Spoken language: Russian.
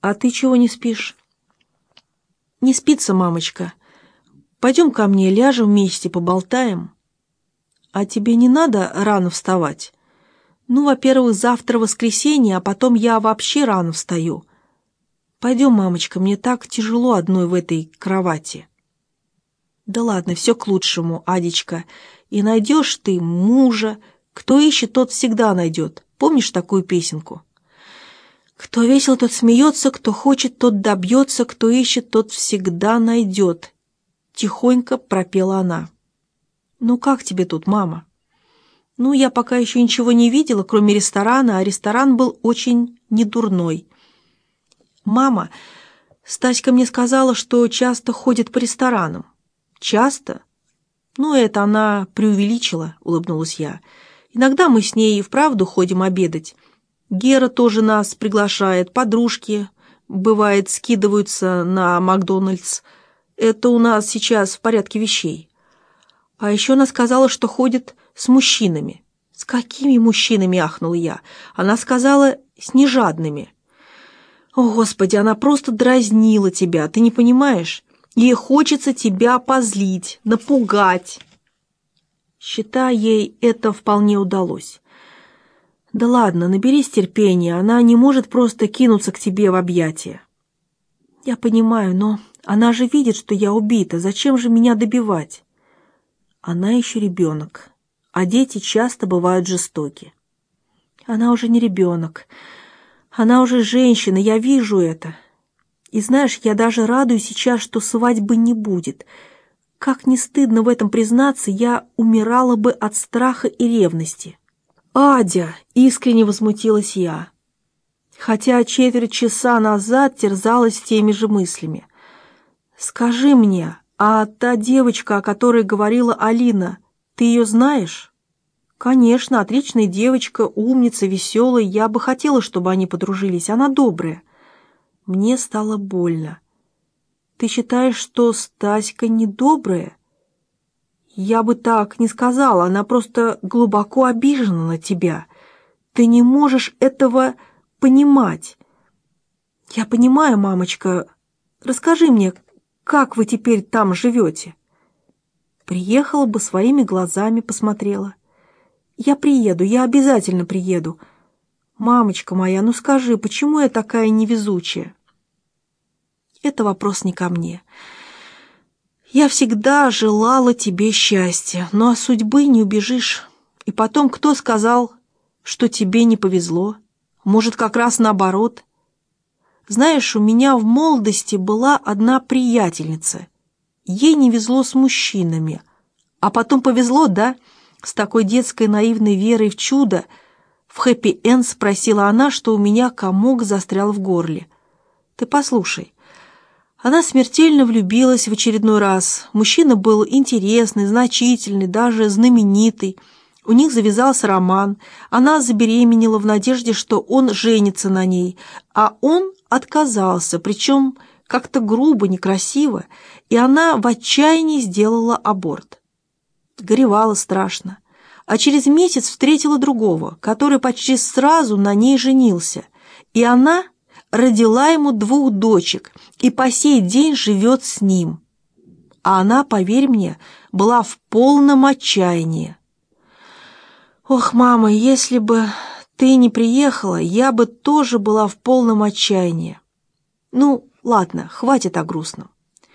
«А ты чего не спишь?» «Не спится, мамочка. Пойдем ко мне, ляжем вместе, поболтаем». «А тебе не надо рано вставать?» «Ну, во-первых, завтра воскресенье, а потом я вообще рано встаю». «Пойдем, мамочка, мне так тяжело одной в этой кровати». «Да ладно, все к лучшему, Адечка. И найдешь ты мужа. Кто ищет, тот всегда найдет. Помнишь такую песенку?» Кто весел, тот смеется, кто хочет, тот добьется, кто ищет, тот всегда найдет. Тихонько пропела она. «Ну как тебе тут, мама?» «Ну, я пока еще ничего не видела, кроме ресторана, а ресторан был очень недурной». «Мама, Стаська мне сказала, что часто ходит по ресторанам». «Часто?» «Ну, это она преувеличила», — улыбнулась я. «Иногда мы с ней и вправду ходим обедать». Гера тоже нас приглашает, подружки, бывает, скидываются на Макдональдс. Это у нас сейчас в порядке вещей. А еще она сказала, что ходит с мужчинами. С какими мужчинами, ахнул я? Она сказала, с нежадными. О, Господи, она просто дразнила тебя, ты не понимаешь? Ей хочется тебя позлить, напугать. Считай, ей это вполне удалось. «Да ладно, наберись терпения, она не может просто кинуться к тебе в объятия». «Я понимаю, но она же видит, что я убита, зачем же меня добивать?» «Она еще ребенок, а дети часто бывают жестоки». «Она уже не ребенок, она уже женщина, я вижу это. И знаешь, я даже радуюсь сейчас, что свадьбы не будет. Как не стыдно в этом признаться, я умирала бы от страха и ревности». «Адя!» — искренне возмутилась я. Хотя четверть часа назад терзалась теми же мыслями. «Скажи мне, а та девочка, о которой говорила Алина, ты ее знаешь?» «Конечно, отличная девочка, умница, веселая. Я бы хотела, чтобы они подружились. Она добрая». Мне стало больно. «Ты считаешь, что Стаська недобрая?» Я бы так не сказала, она просто глубоко обижена на тебя. Ты не можешь этого понимать. Я понимаю, мамочка. Расскажи мне, как вы теперь там живете? Приехала бы своими глазами, посмотрела. Я приеду, я обязательно приеду. Мамочка моя, ну скажи, почему я такая невезучая? Это вопрос не ко мне. Я всегда желала тебе счастья, но от судьбы не убежишь. И потом, кто сказал, что тебе не повезло? Может, как раз наоборот? Знаешь, у меня в молодости была одна приятельница. Ей не везло с мужчинами. А потом повезло, да? С такой детской наивной верой в чудо. В хэппи-энд спросила она, что у меня комок застрял в горле. Ты послушай, она смертельно влюбилась в очередной раз. Мужчина был интересный, значительный, даже знаменитый. У них завязался роман. Она забеременела в надежде, что он женится на ней, а он отказался, причем как-то грубо, некрасиво, и она в отчаянии сделала аборт. Горевала страшно. А через месяц встретила другого, который почти сразу на ней женился. И она родила ему двух дочек и по сей день живет с ним. А она, поверь мне, была в полном отчаянии. Ох, мама, если бы ты не приехала, я бы тоже была в полном отчаянии. Ну, ладно, хватит о грустном.